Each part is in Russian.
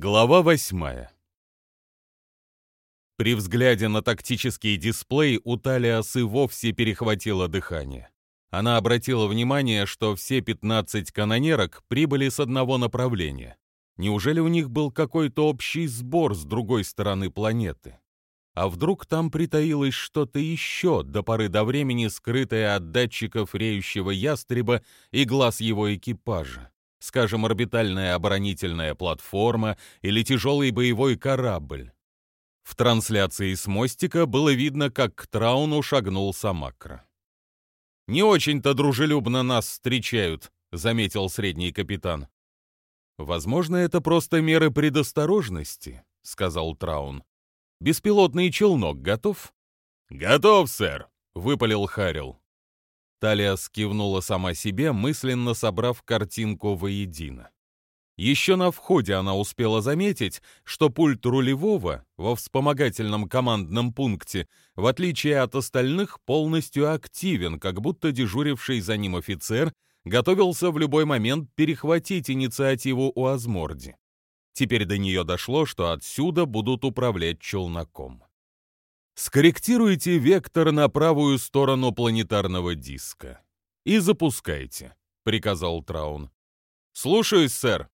Глава восьмая. При взгляде на тактический дисплей у Талиас и вовсе перехватило дыхание. Она обратила внимание, что все 15 канонерок прибыли с одного направления. Неужели у них был какой-то общий сбор с другой стороны планеты? А вдруг там притаилось что-то еще, до поры до времени скрытое от датчиков реющего ястреба и глаз его экипажа? Скажем, орбитальная оборонительная платформа или тяжелый боевой корабль. В трансляции с мостика было видно, как к Трауну шагнул Самакра. «Не очень-то дружелюбно нас встречают», — заметил средний капитан. «Возможно, это просто меры предосторожности», — сказал Траун. «Беспилотный челнок готов?» «Готов, сэр», — выпалил Харил. Талия скивнула сама себе, мысленно собрав картинку воедино. Еще на входе она успела заметить, что пульт рулевого во вспомогательном командном пункте, в отличие от остальных, полностью активен, как будто дежуривший за ним офицер готовился в любой момент перехватить инициативу у Азморди. Теперь до нее дошло, что отсюда будут управлять челноком. Скорректируйте вектор на правую сторону планетарного диска. И запускайте, приказал Траун. Слушаюсь, сэр.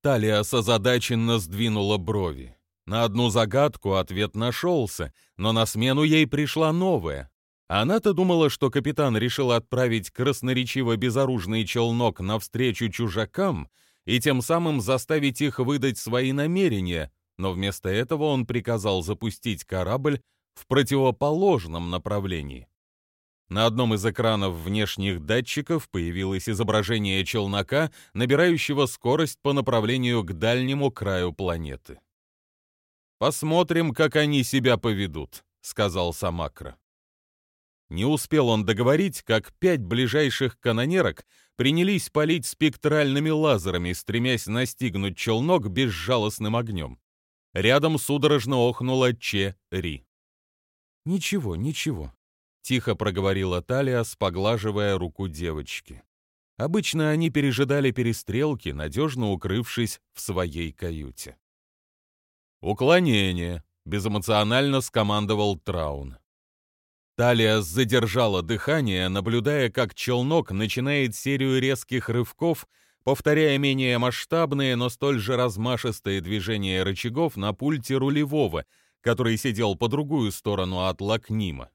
Талиас озадаченно сдвинула брови. На одну загадку ответ нашелся, но на смену ей пришла новая. Она-то думала, что капитан решил отправить красноречиво безоружный челнок навстречу чужакам и тем самым заставить их выдать свои намерения, но вместо этого он приказал запустить корабль в противоположном направлении. На одном из экранов внешних датчиков появилось изображение челнока, набирающего скорость по направлению к дальнему краю планеты. «Посмотрим, как они себя поведут», — сказал Самакра. Не успел он договорить, как пять ближайших канонерок принялись палить спектральными лазерами, стремясь настигнуть челнок безжалостным огнем. Рядом судорожно охнула Че Ри. «Ничего, ничего», — тихо проговорила Талия, поглаживая руку девочки. Обычно они пережидали перестрелки, надежно укрывшись в своей каюте. «Уклонение», — безэмоционально скомандовал Траун. Талия задержала дыхание, наблюдая, как челнок начинает серию резких рывков, повторяя менее масштабные, но столь же размашистые движения рычагов на пульте рулевого, который сидел по другую сторону от Лакнима.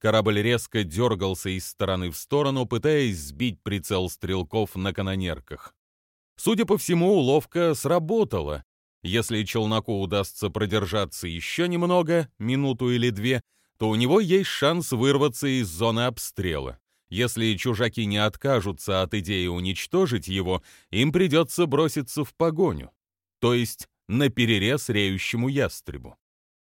Корабль резко дергался из стороны в сторону, пытаясь сбить прицел стрелков на канонерках. Судя по всему, уловка сработала. Если челноку удастся продержаться еще немного, минуту или две, то у него есть шанс вырваться из зоны обстрела. Если чужаки не откажутся от идеи уничтожить его, им придется броситься в погоню, то есть на перерез реющему ястребу.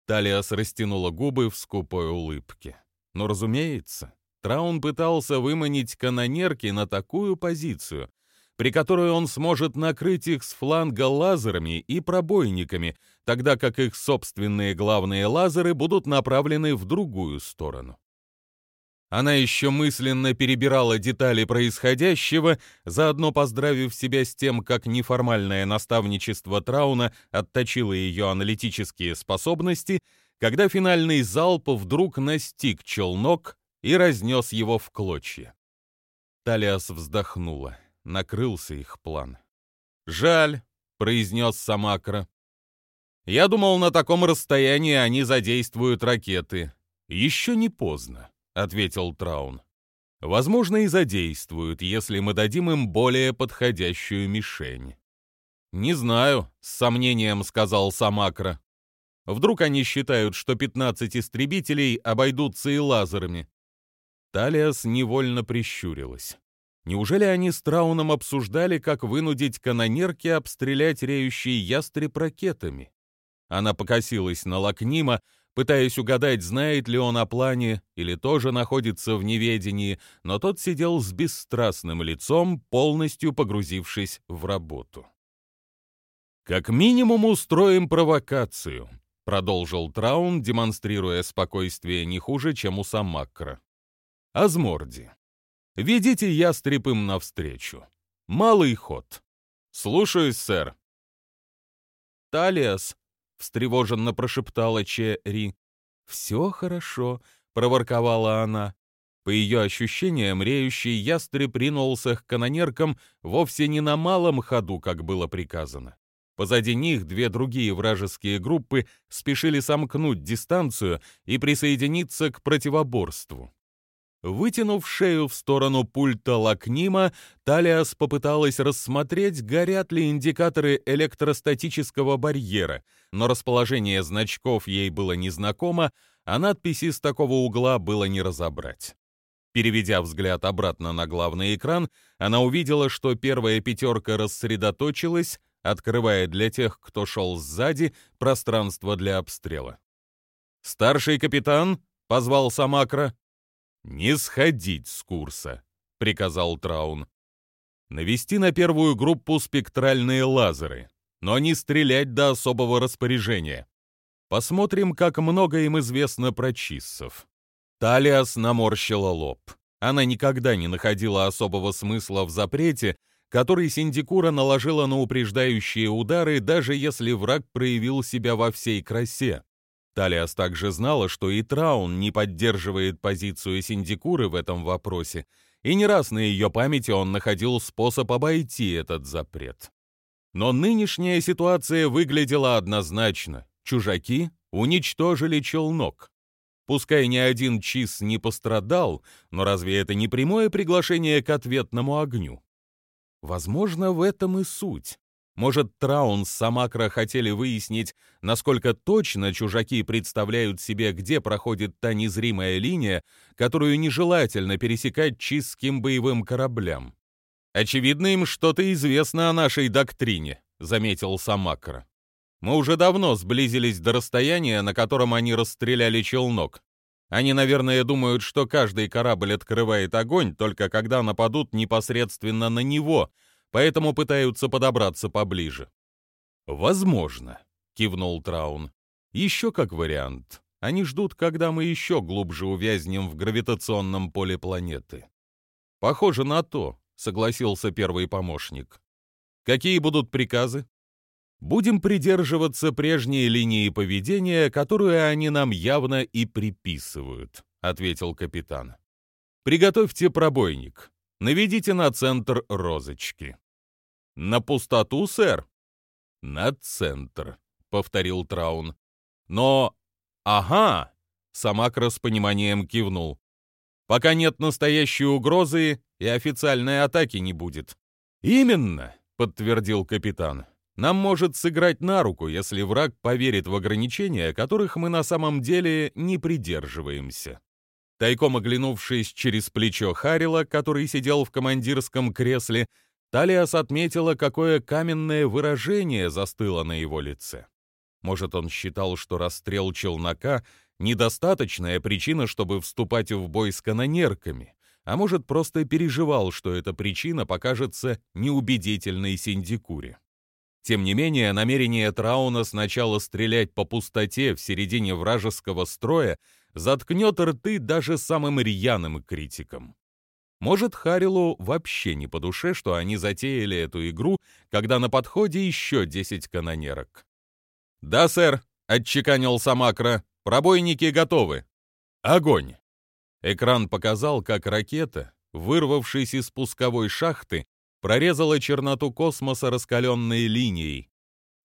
Талиас растянула губы в скупой улыбке. Но, разумеется, Траун пытался выманить канонерки на такую позицию, при которой он сможет накрыть их с фланга лазерами и пробойниками, тогда как их собственные главные лазеры будут направлены в другую сторону. Она еще мысленно перебирала детали происходящего, заодно поздравив себя с тем, как неформальное наставничество Трауна отточило ее аналитические способности, когда финальный залп вдруг настиг челнок и разнес его в клочья. Талиас вздохнула. Накрылся их план. «Жаль», — произнес Самакра. «Я думал, на таком расстоянии они задействуют ракеты. Еще не поздно». — ответил Траун. «Возможно, и задействуют, если мы дадим им более подходящую мишень». «Не знаю», — с сомнением сказал Самакра. «Вдруг они считают, что 15 истребителей обойдутся и лазерами?» Талиас невольно прищурилась. Неужели они с Трауном обсуждали, как вынудить канонерки обстрелять реющий ястреб ракетами? Она покосилась на Лакнима, пытаясь угадать, знает ли он о плане или тоже находится в неведении, но тот сидел с бесстрастным лицом, полностью погрузившись в работу. «Как минимум устроим провокацию», — продолжил Траун, демонстрируя спокойствие не хуже, чем у Самакра. «Азморди, ведите ястреб им навстречу. Малый ход. Слушаюсь, сэр». Талиас?» — встревоженно прошептала Черри. «Все хорошо», — проворковала она. По ее ощущениям, реющий ястреб ринулся к канонеркам вовсе не на малом ходу, как было приказано. Позади них две другие вражеские группы спешили сомкнуть дистанцию и присоединиться к противоборству. Вытянув шею в сторону пульта Лакнима, Талиас попыталась рассмотреть, горят ли индикаторы электростатического барьера, но расположение значков ей было незнакомо, а надписи с такого угла было не разобрать. Переведя взгляд обратно на главный экран, она увидела, что первая пятерка рассредоточилась, открывая для тех, кто шел сзади, пространство для обстрела. «Старший капитан», — позвал Самакра, «Не сходить с курса», — приказал Траун. «Навести на первую группу спектральные лазеры, но не стрелять до особого распоряжения. Посмотрим, как много им известно про чиссов». Талиас наморщила лоб. Она никогда не находила особого смысла в запрете, который Синдикура наложила на упреждающие удары, даже если враг проявил себя во всей красе. Талиас также знала, что и Траун не поддерживает позицию Синдикуры в этом вопросе, и не раз на ее памяти он находил способ обойти этот запрет. Но нынешняя ситуация выглядела однозначно. Чужаки уничтожили челнок. Пускай ни один чиз не пострадал, но разве это не прямое приглашение к ответному огню? Возможно, в этом и суть. Может, Траун с Самакра хотели выяснить, насколько точно чужаки представляют себе, где проходит та незримая линия, которую нежелательно пересекать чистским боевым кораблям. «Очевидно, им что-то известно о нашей доктрине», — заметил Самакра. «Мы уже давно сблизились до расстояния, на котором они расстреляли челнок. Они, наверное, думают, что каждый корабль открывает огонь, только когда нападут непосредственно на него — поэтому пытаются подобраться поближе. «Возможно», — кивнул Траун. «Еще как вариант. Они ждут, когда мы еще глубже увязнем в гравитационном поле планеты». «Похоже на то», — согласился первый помощник. «Какие будут приказы?» «Будем придерживаться прежней линии поведения, которую они нам явно и приписывают», — ответил капитан. «Приготовьте пробойник. Наведите на центр розочки». «На пустоту, сэр?» «На центр», — повторил Траун. «Но... Ага!» — Самакра с пониманием кивнул. «Пока нет настоящей угрозы, и официальной атаки не будет». «Именно», — подтвердил капитан. «Нам может сыграть на руку, если враг поверит в ограничения, которых мы на самом деле не придерживаемся». Тайком оглянувшись через плечо Харила, который сидел в командирском кресле, Талиас отметила, какое каменное выражение застыло на его лице. Может, он считал, что расстрел челнока — недостаточная причина, чтобы вступать в бой с канонерками, а может, просто переживал, что эта причина покажется неубедительной Синдикуре. Тем не менее, намерение Трауна сначала стрелять по пустоте в середине вражеского строя заткнет рты даже самым рьяным критикам. Может, Харилу вообще не по душе, что они затеяли эту игру, когда на подходе еще 10 канонерок. «Да, сэр», — отчеканил Самакра, — «пробойники готовы». «Огонь!» Экран показал, как ракета, вырвавшись из спусковой шахты, прорезала черноту космоса раскаленной линией.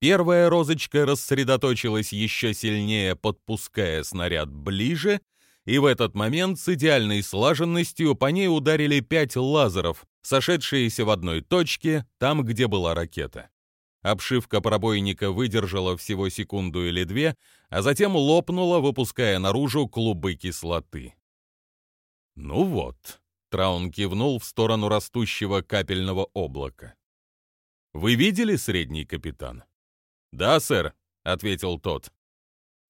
Первая розочка рассредоточилась еще сильнее, подпуская снаряд ближе — и в этот момент с идеальной слаженностью по ней ударили пять лазеров, сошедшиеся в одной точке, там, где была ракета. Обшивка пробойника выдержала всего секунду или две, а затем лопнула, выпуская наружу клубы кислоты. «Ну вот», — Траун кивнул в сторону растущего капельного облака. «Вы видели средний капитан?» «Да, сэр», — ответил тот.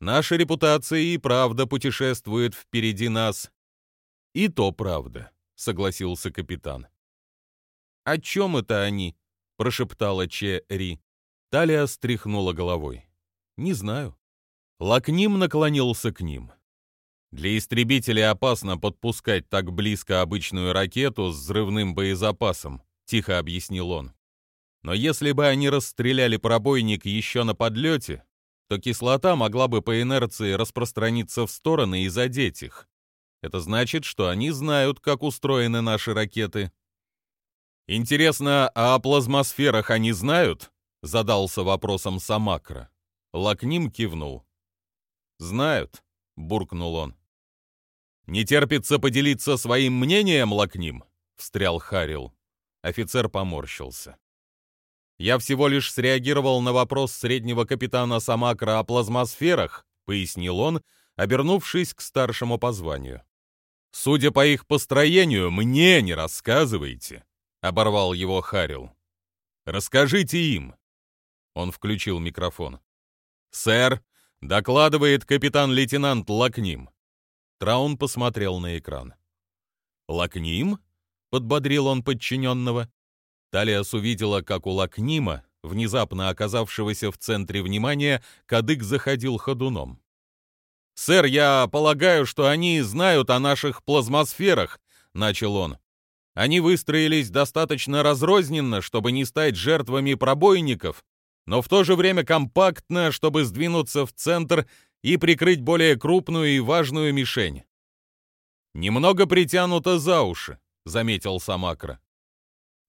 Наша репутация и правда путешествует впереди нас. И то правда, согласился капитан. О чем это они? прошептала Че Ри. Талия стряхнула головой. Не знаю. Лакним наклонился к ним. Для истребителя опасно подпускать так близко обычную ракету с взрывным боезапасом, тихо объяснил он. Но если бы они расстреляли пробойник еще на подлете, то кислота могла бы по инерции распространиться в стороны и задеть их. Это значит, что они знают, как устроены наши ракеты. Интересно, а о плазмосферах они знают? Задался вопросом Самакра. Лакним кивнул. Знают, буркнул он. Не терпится поделиться своим мнением, Лакним, встрял Харил. Офицер поморщился. Я всего лишь среагировал на вопрос среднего капитана Самакра о плазмосферах, пояснил он, обернувшись к старшему по званию. Судя по их построению, мне не рассказывайте, оборвал его Харил. Расскажите им. Он включил микрофон. Сэр, докладывает капитан-лейтенант Лакним. Траун посмотрел на экран. Лакним? подбодрил он подчиненного. Талиас увидела, как у Лакнима, внезапно оказавшегося в центре внимания, кадык заходил ходуном. «Сэр, я полагаю, что они знают о наших плазмосферах», — начал он. «Они выстроились достаточно разрозненно, чтобы не стать жертвами пробойников, но в то же время компактно, чтобы сдвинуться в центр и прикрыть более крупную и важную мишень». «Немного притянуто за уши», — заметил Самакра.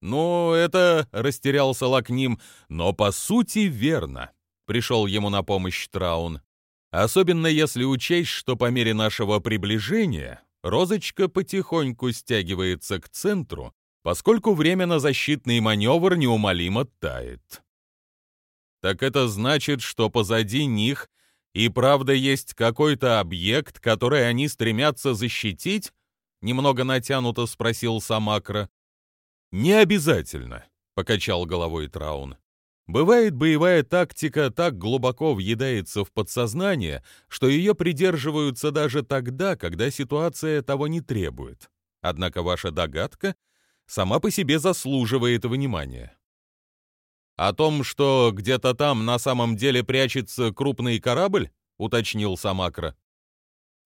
«Ну, это...» — растерялся Лакним. «Но по сути верно», — пришел ему на помощь Траун. «Особенно если учесть, что по мере нашего приближения розочка потихоньку стягивается к центру, поскольку время на защитный маневр неумолимо тает». «Так это значит, что позади них и правда есть какой-то объект, который они стремятся защитить?» Немного натянуто спросил Самакра. «Не обязательно», — покачал головой Траун. «Бывает, боевая тактика так глубоко въедается в подсознание, что ее придерживаются даже тогда, когда ситуация того не требует. Однако ваша догадка сама по себе заслуживает внимания». «О том, что где-то там на самом деле прячется крупный корабль?» — уточнил Самакра.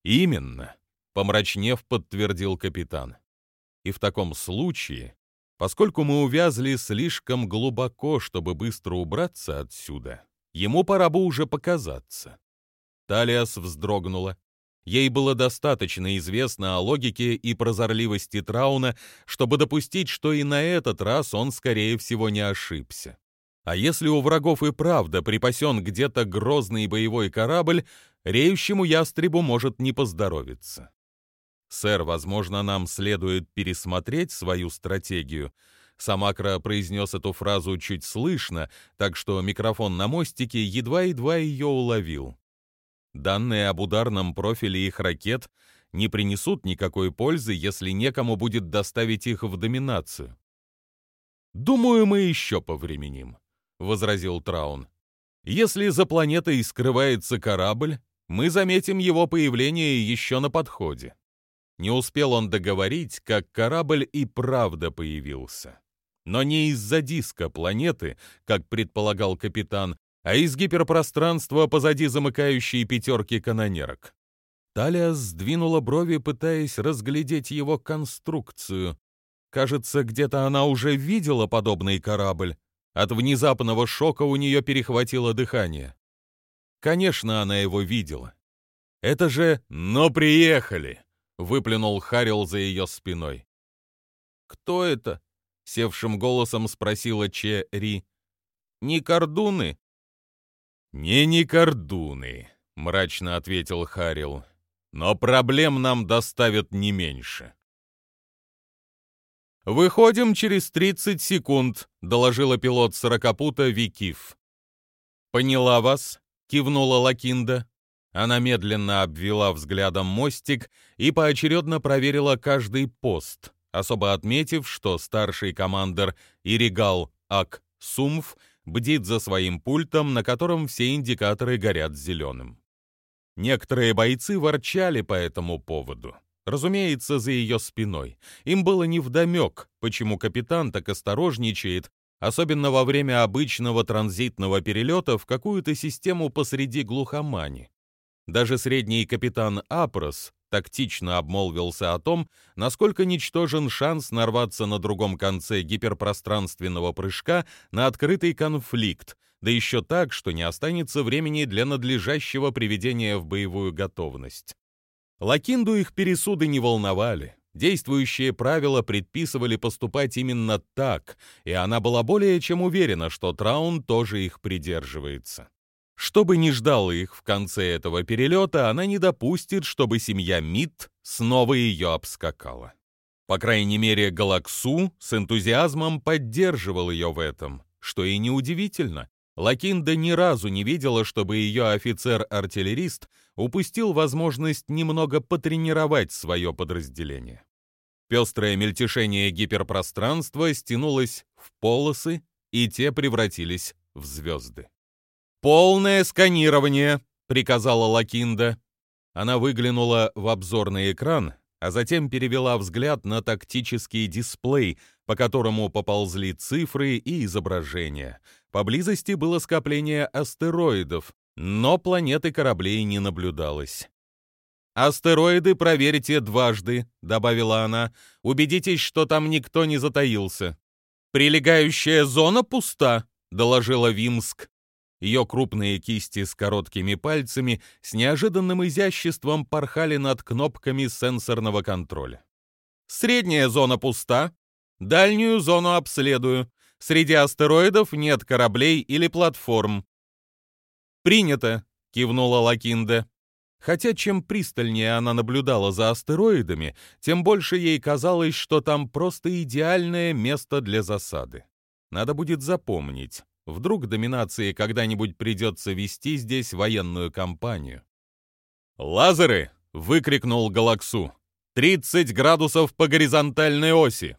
«Именно», — помрачнев подтвердил капитан. «И в таком случае Поскольку мы увязли слишком глубоко, чтобы быстро убраться отсюда, ему пора бы уже показаться. Талиас вздрогнула. Ей было достаточно известно о логике и прозорливости Трауна, чтобы допустить, что и на этот раз он, скорее всего, не ошибся. А если у врагов и правда припасен где-то грозный боевой корабль, реющему ястребу может не поздоровиться. «Сэр, возможно, нам следует пересмотреть свою стратегию». Самакра произнес эту фразу чуть слышно, так что микрофон на мостике едва-едва ее уловил. Данные об ударном профиле их ракет не принесут никакой пользы, если некому будет доставить их в доминацию. «Думаю, мы еще повременим», — возразил Траун. «Если за планетой скрывается корабль, мы заметим его появление еще на подходе». Не успел он договорить, как корабль и правда появился. Но не из-за диска планеты, как предполагал капитан, а из гиперпространства позади замыкающей пятерки канонерок. Талия сдвинула брови, пытаясь разглядеть его конструкцию. Кажется, где-то она уже видела подобный корабль. От внезапного шока у нее перехватило дыхание. Конечно, она его видела. Это же «но приехали!» — выплюнул Харил за ее спиной. «Кто это?» — севшим голосом спросила Че Ри. «Не кордуны?» «Не не кордуны», — мрачно ответил Харил. «Но проблем нам доставят не меньше». «Выходим через 30 секунд», — доложила пилот сорокопута Викив. «Поняла вас», — кивнула Лакинда. Она медленно обвела взглядом мостик и поочередно проверила каждый пост, особо отметив, что старший командир Иригал Ак Сумф бдит за своим пультом, на котором все индикаторы горят зеленым. Некоторые бойцы ворчали по этому поводу. Разумеется, за ее спиной. Им было невдомек, почему капитан так осторожничает, особенно во время обычного транзитного перелета в какую-то систему посреди глухомани. Даже средний капитан Апрос тактично обмолвился о том, насколько ничтожен шанс нарваться на другом конце гиперпространственного прыжка на открытый конфликт, да еще так, что не останется времени для надлежащего приведения в боевую готовность. Лакинду их пересуды не волновали. Действующие правила предписывали поступать именно так, и она была более чем уверена, что Траун тоже их придерживается. Что бы ни ждало их в конце этого перелета, она не допустит, чтобы семья Мит снова ее обскакала. По крайней мере, Галаксу с энтузиазмом поддерживал ее в этом, что и неудивительно. Лакинда ни разу не видела, чтобы ее офицер-артиллерист упустил возможность немного потренировать свое подразделение. Пестрое мельтешение гиперпространства стянулось в полосы, и те превратились в звезды. «Полное сканирование!» — приказала Лакинда. Она выглянула в обзорный экран, а затем перевела взгляд на тактический дисплей, по которому поползли цифры и изображения. Поблизости было скопление астероидов, но планеты кораблей не наблюдалось. «Астероиды проверьте дважды», — добавила она. «Убедитесь, что там никто не затаился». «Прилегающая зона пуста», — доложила Вимск. Ее крупные кисти с короткими пальцами с неожиданным изяществом порхали над кнопками сенсорного контроля. Средняя зона пуста. Дальнюю зону обследую. Среди астероидов нет кораблей или платформ. «Принято», — кивнула Лакинда. Хотя чем пристальнее она наблюдала за астероидами, тем больше ей казалось, что там просто идеальное место для засады. Надо будет запомнить. Вдруг доминации когда-нибудь придется вести здесь военную кампанию. «Лазеры!» — выкрикнул Галаксу. «30 градусов по горизонтальной оси!»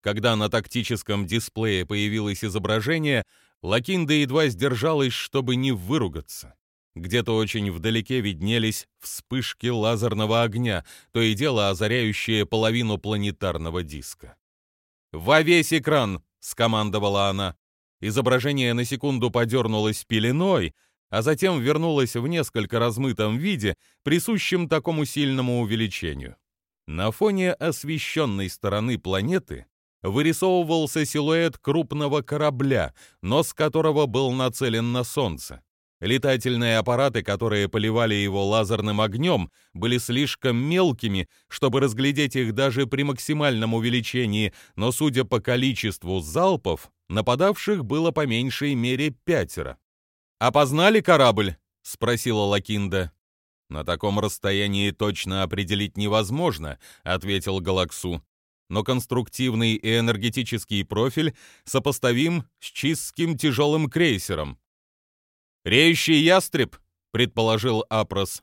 Когда на тактическом дисплее появилось изображение, Лакинда едва сдержалась, чтобы не выругаться. Где-то очень вдалеке виднелись вспышки лазерного огня, то и дело озаряющие половину планетарного диска. «Во весь экран!» — скомандовала она. Изображение на секунду подернулось пеленой, а затем вернулось в несколько размытом виде, присущем такому сильному увеличению. На фоне освещенной стороны планеты вырисовывался силуэт крупного корабля, нос которого был нацелен на Солнце. Летательные аппараты, которые поливали его лазерным огнем, были слишком мелкими, чтобы разглядеть их даже при максимальном увеличении, но, судя по количеству залпов, нападавших было по меньшей мере пятеро. «Опознали корабль?» — спросила Лакинда. «На таком расстоянии точно определить невозможно», — ответил Галаксу. «Но конструктивный и энергетический профиль сопоставим с чисским тяжелым крейсером. «Реющий ястреб», — предположил Апрос.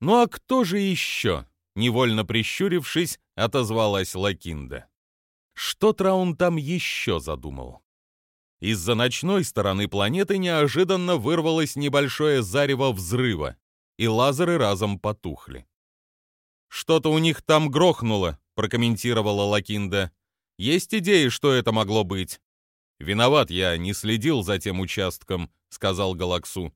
«Ну а кто же еще?» — невольно прищурившись, отозвалась Лакинда. Что Траун там еще задумал? Из-за ночной стороны планеты неожиданно вырвалось небольшое зарево взрыва, и лазеры разом потухли. «Что-то у них там грохнуло», — прокомментировала Лакинда. «Есть идеи, что это могло быть?» «Виноват, я не следил за тем участком», — сказал Галаксу.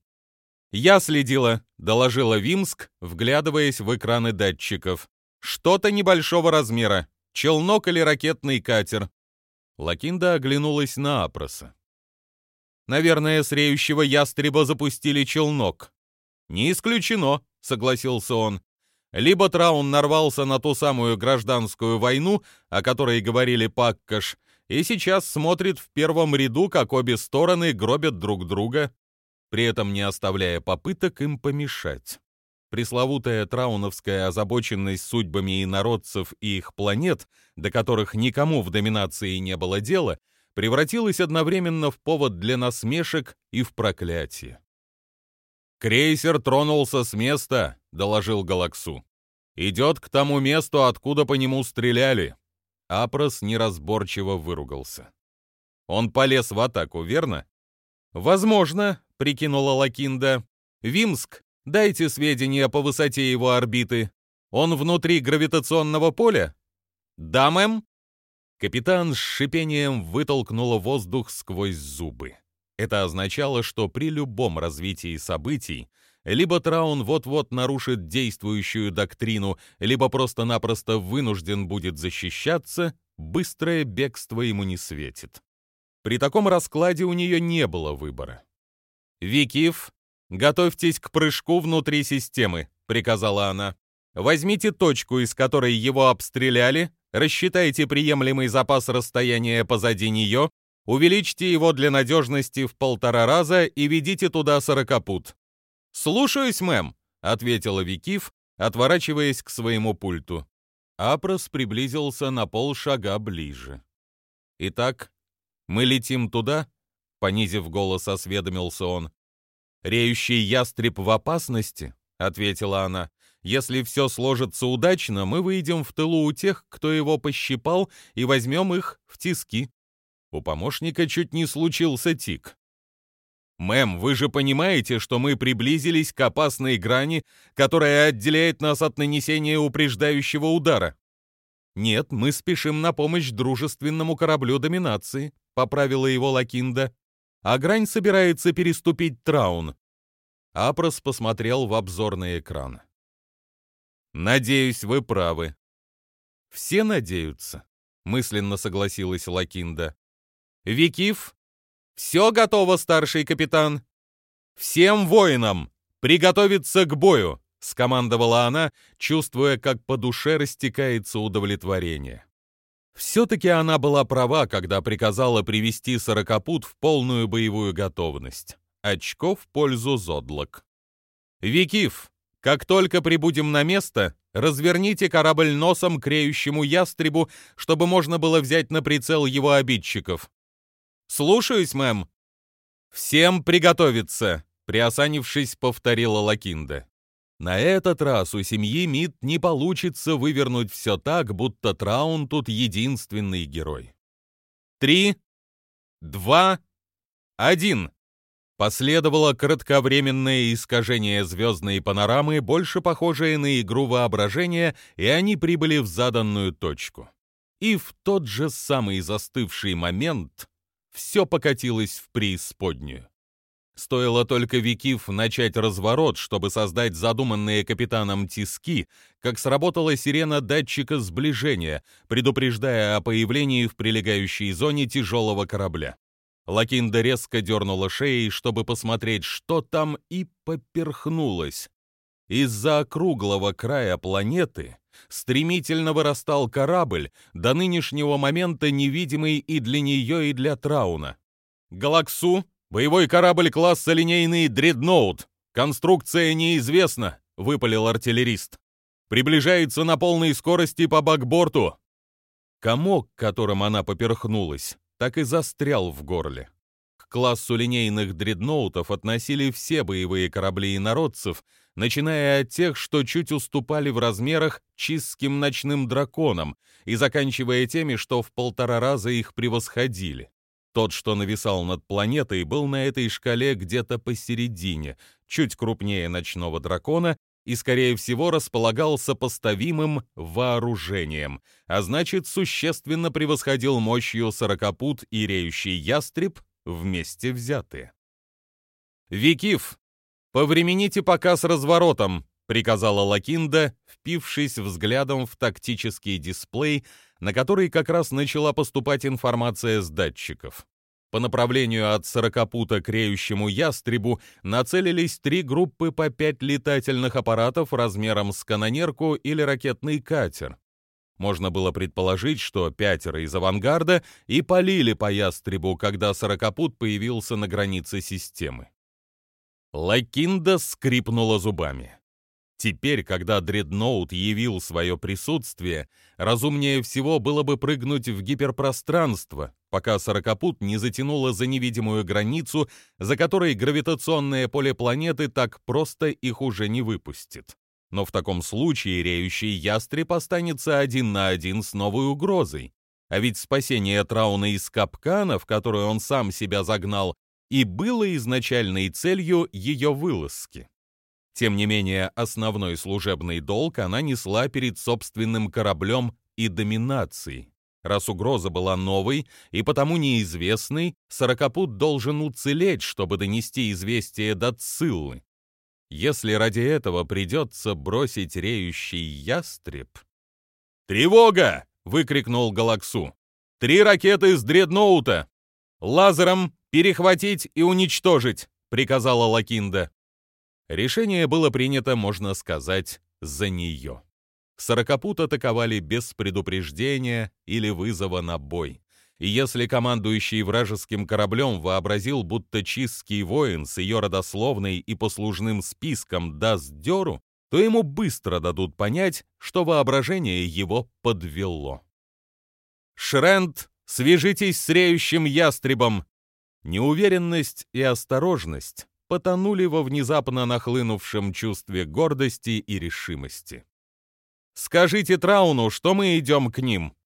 «Я следила», — доложила Вимск, вглядываясь в экраны датчиков. «Что-то небольшого размера. Челнок или ракетный катер». Лакинда оглянулась на Апроса. «Наверное, с реющего ястреба запустили челнок». «Не исключено», — согласился он. «Либо Траун нарвался на ту самую гражданскую войну, о которой говорили Паккаш, и сейчас смотрит в первом ряду, как обе стороны гробят друг друга, при этом не оставляя попыток им помешать. Пресловутая трауновская озабоченность судьбами инородцев и их планет, до которых никому в доминации не было дела, превратилась одновременно в повод для насмешек и в проклятие. «Крейсер тронулся с места», — доложил Галаксу. «Идет к тому месту, откуда по нему стреляли. Апрос неразборчиво выругался. Он полез в атаку, верно? Возможно, прикинула Лакинда. Вимск, дайте сведения по высоте его орбиты. Он внутри гравитационного поля? Да, мэм. Капитан с шипением вытолкнула воздух сквозь зубы. Это означало, что при любом развитии событий либо Траун вот-вот нарушит действующую доктрину, либо просто-напросто вынужден будет защищаться, быстрое бегство ему не светит. При таком раскладе у нее не было выбора. «Викив, готовьтесь к прыжку внутри системы», — приказала она. «Возьмите точку, из которой его обстреляли, рассчитайте приемлемый запас расстояния позади нее, увеличьте его для надежности в полтора раза и ведите туда сорокопут. «Слушаюсь, мэм», — ответила Викив, отворачиваясь к своему пульту. Апрос приблизился на полшага ближе. «Итак, мы летим туда?» — понизив голос, осведомился он. «Реющий ястреб в опасности?» — ответила она. «Если все сложится удачно, мы выйдем в тылу у тех, кто его пощипал, и возьмем их в тиски». У помощника чуть не случился тик. «Мэм, вы же понимаете, что мы приблизились к опасной грани, которая отделяет нас от нанесения упреждающего удара?» «Нет, мы спешим на помощь дружественному кораблю доминации», — поправила его Лакинда. «А грань собирается переступить Траун». Апрос посмотрел в обзорный экран. «Надеюсь, вы правы». «Все надеются», — мысленно согласилась Лакинда. «Викив, «Все готово, старший капитан!» «Всем воинам! Приготовиться к бою!» — скомандовала она, чувствуя, как по душе растекается удовлетворение. Все-таки она была права, когда приказала привести сорокопут в полную боевую готовность. Очко в пользу Зодлок. «Викив, как только прибудем на место, разверните корабль носом к реющему ястребу, чтобы можно было взять на прицел его обидчиков. «Слушаюсь, мэм». «Всем приготовиться», — приосанившись, повторила Лакинда. На этот раз у семьи Мид не получится вывернуть все так, будто Траун тут единственный герой. Три, два, один. Последовало кратковременное искажение звездной панорамы, больше похожее на игру воображения, и они прибыли в заданную точку. И в тот же самый застывший момент все покатилось в преисподнюю. Стоило только Викив начать разворот, чтобы создать задуманные капитаном тиски, как сработала сирена датчика сближения, предупреждая о появлении в прилегающей зоне тяжелого корабля. Лакинда резко дернула шеей, чтобы посмотреть, что там, и поперхнулась. Из-за округлого края планеты стремительно вырастал корабль, до нынешнего момента невидимый и для нее, и для Трауна. «Галаксу, боевой корабль класса линейный «Дредноут». Конструкция неизвестна», — выпалил артиллерист. «Приближается на полной скорости по бакборту». Комок, которым она поперхнулась, так и застрял в горле. К классу линейных дредноутов относили все боевые корабли инородцев — начиная от тех, что чуть уступали в размерах чистским ночным драконам, и заканчивая теми, что в полтора раза их превосходили. Тот, что нависал над планетой, был на этой шкале где-то посередине, чуть крупнее ночного дракона и, скорее всего, располагал сопоставимым вооружением, а значит, существенно превосходил мощью сорокопут и реющий ястреб вместе взятые. Викив, «Повремените пока с разворотом», — приказала Лакинда, впившись взглядом в тактический дисплей, на который как раз начала поступать информация с датчиков. По направлению от сорокопута к реющему ястребу нацелились три группы по пять летательных аппаратов размером с канонерку или ракетный катер. Можно было предположить, что пятеро из авангарда и полили по ястребу, когда сорокопут появился на границе системы. Лакинда скрипнула зубами. Теперь, когда дредноут явил свое присутствие, разумнее всего было бы прыгнуть в гиперпространство, пока сорокопут не затянуло за невидимую границу, за которой гравитационное поле планеты так просто их уже не выпустит. Но в таком случае реющий ястреб останется один на один с новой угрозой. А ведь спасение Трауна из капкана, в который он сам себя загнал, и было изначальной целью ее вылазки. Тем не менее, основной служебный долг она несла перед собственным кораблем и доминацией. Раз угроза была новой и потому неизвестной, Сорокопут должен уцелеть, чтобы донести известие до Циллы. Если ради этого придется бросить реющий ястреб... «Тревога!» — выкрикнул Галаксу. «Три ракеты с дредноута! Лазером перехватить и уничтожить!» — приказала Лакинда. Решение было принято, можно сказать, за нее. Сорокопут атаковали без предупреждения или вызова на бой. И если командующий вражеским кораблем вообразил, будто чистский воин с ее родословной и послужным списком даст дёру, то ему быстро дадут понять, что воображение его подвело. «Шрент, свяжитесь с реющим ястребом!» Неуверенность и осторожность потонули во внезапно нахлынувшем чувстве гордости и решимости. «Скажите Трауну, что мы идем к ним»,